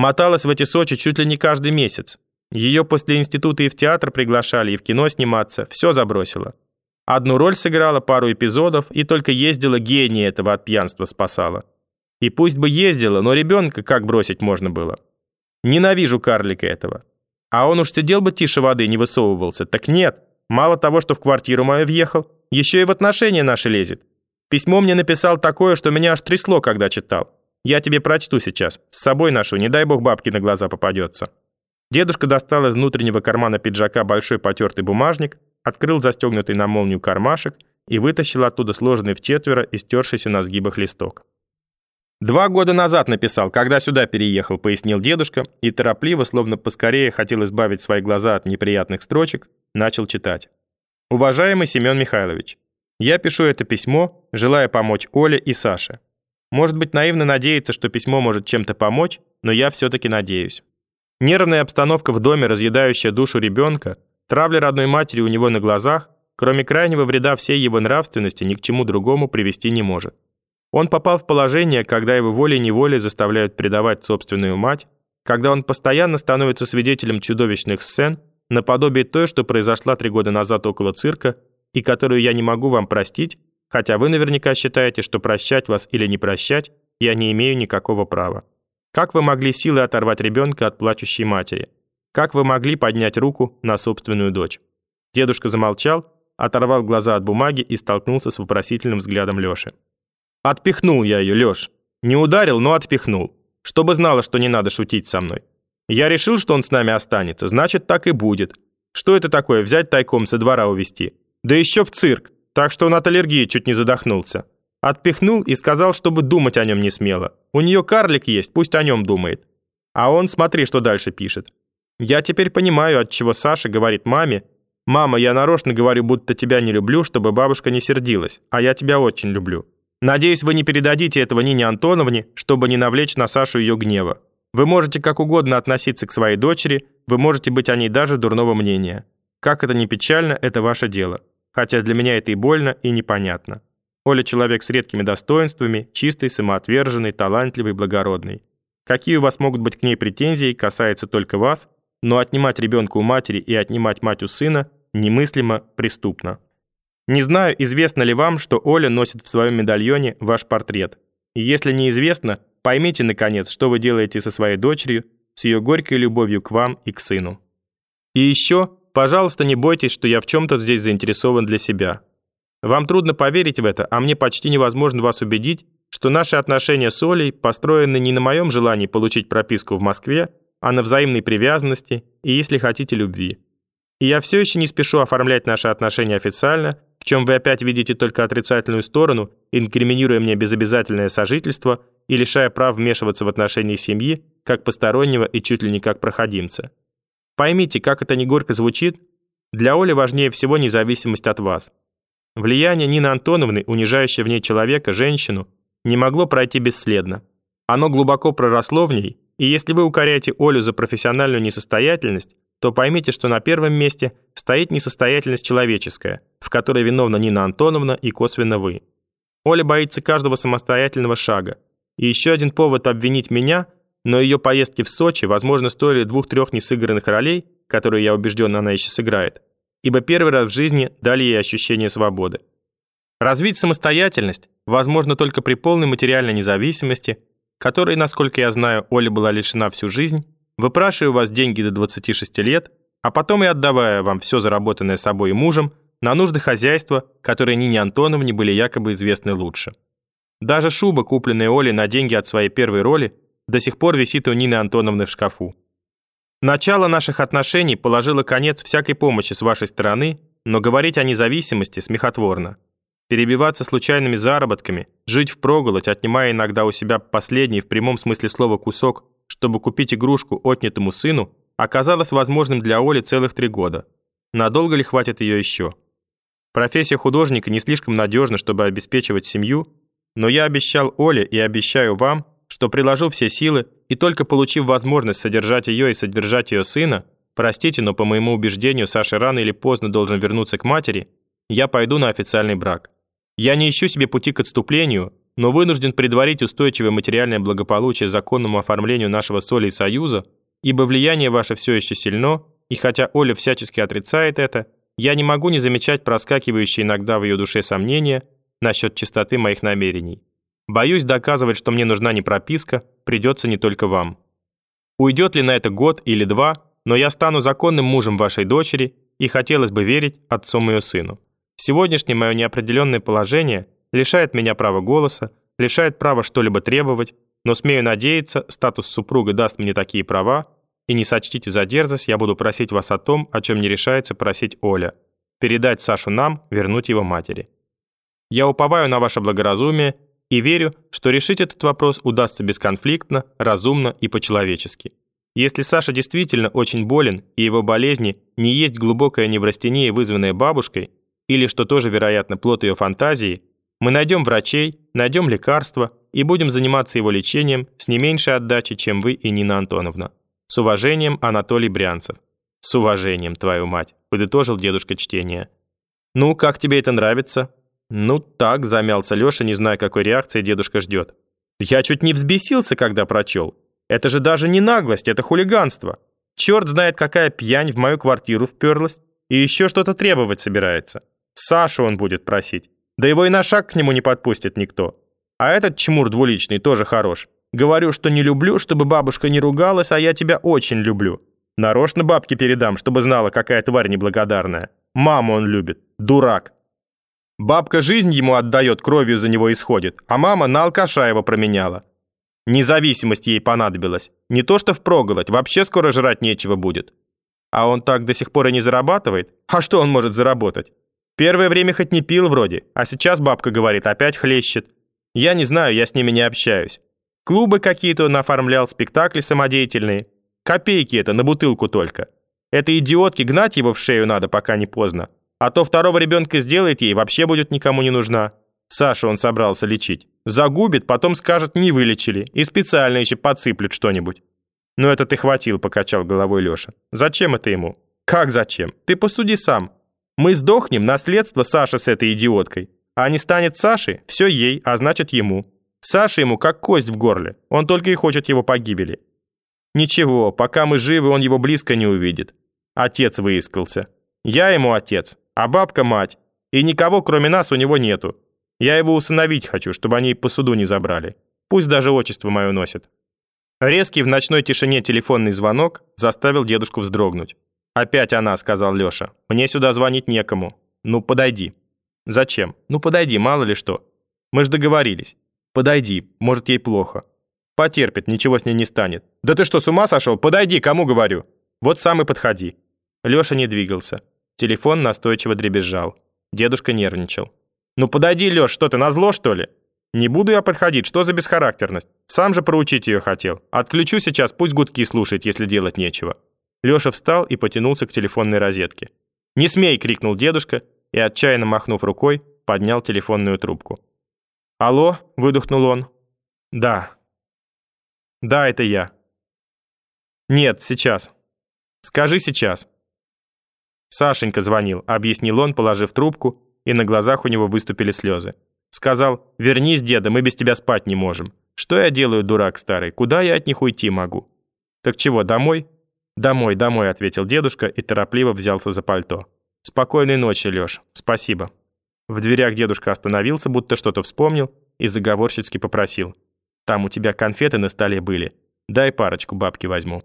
Моталась в эти Сочи чуть ли не каждый месяц. Ее после института и в театр приглашали, и в кино сниматься, все забросила. Одну роль сыграла, пару эпизодов, и только ездила гения этого от пьянства спасала. И пусть бы ездила, но ребенка как бросить можно было? Ненавижу карлика этого. А он уж сидел бы тише воды, не высовывался. Так нет, мало того, что в квартиру мою въехал, еще и в отношения наши лезет. Письмо мне написал такое, что меня аж трясло, когда читал. Я тебе прочту сейчас. С собой ношу, не дай бог бабки на глаза попадется. Дедушка достал из внутреннего кармана пиджака большой потертый бумажник, открыл застегнутый на молнию кармашек и вытащил оттуда сложенный в четверо и стершийся на сгибах листок. «Два года назад написал, когда сюда переехал», — пояснил дедушка, и торопливо, словно поскорее хотел избавить свои глаза от неприятных строчек, начал читать. «Уважаемый Семен Михайлович, я пишу это письмо, желая помочь Оле и Саше. Может быть, наивно надеяться, что письмо может чем-то помочь, но я все-таки надеюсь. Нервная обстановка в доме, разъедающая душу ребенка, травля родной матери у него на глазах, кроме крайнего вреда всей его нравственности, ни к чему другому привести не может. Он попал в положение, когда его волей-неволей заставляют предавать собственную мать, когда он постоянно становится свидетелем чудовищных сцен, наподобие той, что произошла три года назад около цирка, и которую я не могу вам простить, хотя вы наверняка считаете, что прощать вас или не прощать я не имею никакого права. Как вы могли силой оторвать ребенка от плачущей матери? Как вы могли поднять руку на собственную дочь? Дедушка замолчал, оторвал глаза от бумаги и столкнулся с вопросительным взглядом Лёши. Отпихнул я ее, Леш. Не ударил, но отпихнул. Чтобы знала, что не надо шутить со мной. Я решил, что он с нами останется, значит, так и будет. Что это такое, взять тайком со двора увезти? Да еще в цирк, так что он от аллергии чуть не задохнулся. Отпихнул и сказал, чтобы думать о нем не смело. У нее карлик есть, пусть о нем думает. А он, смотри, что дальше пишет. Я теперь понимаю, от чего Саша говорит маме, «Мама, я нарочно говорю, будто тебя не люблю, чтобы бабушка не сердилась, а я тебя очень люблю». Надеюсь, вы не передадите этого Нине Антоновне, чтобы не навлечь на Сашу ее гнева. Вы можете как угодно относиться к своей дочери, вы можете быть о ней даже дурного мнения. Как это ни печально, это ваше дело. Хотя для меня это и больно, и непонятно. Оля человек с редкими достоинствами, чистый, самоотверженный, талантливый, благородный. Какие у вас могут быть к ней претензии, касается только вас, но отнимать ребенка у матери и отнимать мать у сына немыслимо преступно. Не знаю, известно ли вам, что Оля носит в своем медальоне ваш портрет. И если неизвестно, поймите, наконец, что вы делаете со своей дочерью, с ее горькой любовью к вам и к сыну. И еще, пожалуйста, не бойтесь, что я в чем-то здесь заинтересован для себя. Вам трудно поверить в это, а мне почти невозможно вас убедить, что наши отношения с Олей построены не на моем желании получить прописку в Москве, а на взаимной привязанности и, если хотите, любви. И я все еще не спешу оформлять наши отношения официально, в чем вы опять видите только отрицательную сторону, инкриминируя мне безобязательное сожительство и лишая прав вмешиваться в отношения семьи, как постороннего и чуть ли не как проходимца. Поймите, как это не горько звучит, для Оли важнее всего независимость от вас. Влияние Нины Антоновны, унижающее в ней человека, женщину, не могло пройти бесследно. Оно глубоко проросло в ней, и если вы укоряете Олю за профессиональную несостоятельность, то поймите, что на первом месте стоит несостоятельность человеческая, в которой виновна Нина Антоновна и косвенно вы. Оля боится каждого самостоятельного шага. И еще один повод обвинить меня, но ее поездки в Сочи, возможно, стоили двух-трех несыгранных ролей, которые, я убежден, она еще сыграет, ибо первый раз в жизни дали ей ощущение свободы. Развить самостоятельность возможно только при полной материальной независимости, которой, насколько я знаю, Оля была лишена всю жизнь, выпрашивая у вас деньги до 26 лет, а потом и отдавая вам все заработанное собой и мужем на нужды хозяйства, которые Нине Антоновне были якобы известны лучше. Даже шуба, купленная Олей на деньги от своей первой роли, до сих пор висит у Нины Антоновны в шкафу. Начало наших отношений положило конец всякой помощи с вашей стороны, но говорить о независимости смехотворно. Перебиваться случайными заработками, жить впроголодь, отнимая иногда у себя последний в прямом смысле слова кусок чтобы купить игрушку отнятому сыну, оказалось возможным для Оли целых три года. Надолго ли хватит ее еще? Профессия художника не слишком надежна, чтобы обеспечивать семью, но я обещал Оле и обещаю вам, что приложу все силы и только получив возможность содержать ее и содержать ее сына, простите, но по моему убеждению Саша рано или поздно должен вернуться к матери, я пойду на официальный брак. Я не ищу себе пути к отступлению, но вынужден предварить устойчивое материальное благополучие законному оформлению нашего соли и союза, ибо влияние ваше все еще сильно, и хотя Оля всячески отрицает это, я не могу не замечать проскакивающие иногда в ее душе сомнения насчет чистоты моих намерений. Боюсь доказывать, что мне нужна не прописка, придется не только вам. Уйдет ли на это год или два, но я стану законным мужем вашей дочери и хотелось бы верить отцом ее сыну. Сегодняшнее мое неопределенное положение лишает меня права голоса, лишает права что-либо требовать, но смею надеяться, статус супруга даст мне такие права, и не сочтите за дерзость, я буду просить вас о том, о чем не решается просить Оля, передать Сашу нам, вернуть его матери. Я уповаю на ваше благоразумие и верю, что решить этот вопрос удастся бесконфликтно, разумно и по-человечески. Если Саша действительно очень болен, и его болезни не есть глубокая неврастения, вызванная бабушкой, или, что тоже вероятно, плод ее фантазии, мы найдем врачей, найдем лекарства и будем заниматься его лечением с не меньшей отдачей, чем вы и Нина Антоновна. С уважением, Анатолий Брянцев. С уважением, твою мать, подытожил дедушка чтение. Ну, как тебе это нравится? Ну, так, замялся Леша, не зная, какой реакции дедушка ждет. Я чуть не взбесился, когда прочел. Это же даже не наглость, это хулиганство. Черт знает, какая пьянь в мою квартиру вперлась и еще что-то требовать собирается. Сашу он будет просить. Да его и на шаг к нему не подпустит никто. А этот чмур двуличный тоже хорош. Говорю, что не люблю, чтобы бабушка не ругалась, а я тебя очень люблю. Нарочно бабке передам, чтобы знала, какая тварь неблагодарная. Маму он любит. Дурак. Бабка жизнь ему отдает, кровью за него исходит, а мама на алкаша его променяла. Независимость ей понадобилась. Не то что впроголодь, вообще скоро жрать нечего будет. А он так до сих пор и не зарабатывает? А что он может заработать? Первое время хоть не пил вроде, а сейчас бабка говорит, опять хлещет. Я не знаю, я с ними не общаюсь. Клубы какие-то он оформлял, спектакли самодеятельные. Копейки это, на бутылку только. Этой идиотке гнать его в шею надо, пока не поздно. А то второго ребенка сделает ей, вообще будет никому не нужна. Сашу он собрался лечить. Загубит, потом скажет, не вылечили. И специально еще подсыплет что-нибудь. «Ну это ты хватил», — покачал головой Леша. «Зачем это ему?» «Как зачем? Ты посуди сам. Мы сдохнем, наследство Саши с этой идиоткой. А не станет Саши, все ей, а значит ему. Саша ему как кость в горле, он только и хочет его погибели. Ничего, пока мы живы, он его близко не увидит. Отец выискался. Я ему отец, а бабка мать. И никого, кроме нас, у него нету. Я его усыновить хочу, чтобы они по суду не забрали. Пусть даже отчество мое носит. Резкий в ночной тишине телефонный звонок заставил дедушку вздрогнуть. «Опять она», — сказал Леша. «Мне сюда звонить некому. Ну, подойди». «Зачем? Ну, подойди, мало ли что. Мы ж договорились. Подойди, может, ей плохо. Потерпит, ничего с ней не станет. Да ты что, с ума сошел? Подойди, кому говорю? Вот сам и подходи. Леша не двигался. Телефон настойчиво дребезжал. Дедушка нервничал. Ну подойди, Леш, что ты, назло, что ли? Не буду я подходить, что за бесхарактерность? Сам же проучить ее хотел. Отключу сейчас, пусть гудки слушает, если делать нечего. Леша встал и потянулся к телефонной розетке. «Не смей!» — крикнул дедушка и, отчаянно махнув рукой, поднял телефонную трубку. «Алло?» — выдохнул он. «Да». «Да, это я». «Нет, сейчас». «Скажи сейчас». Сашенька звонил, объяснил он, положив трубку, и на глазах у него выступили слезы. Сказал, вернись, деда, мы без тебя спать не можем. Что я делаю, дурак старый, куда я от них уйти могу? Так чего, домой? Домой, домой, ответил дедушка и торопливо взялся за пальто. Спокойной ночи, Лёш, спасибо. В дверях дедушка остановился, будто что-то вспомнил, и заговорщицки попросил. «Там у тебя конфеты на столе были. Дай парочку, бабки возьму».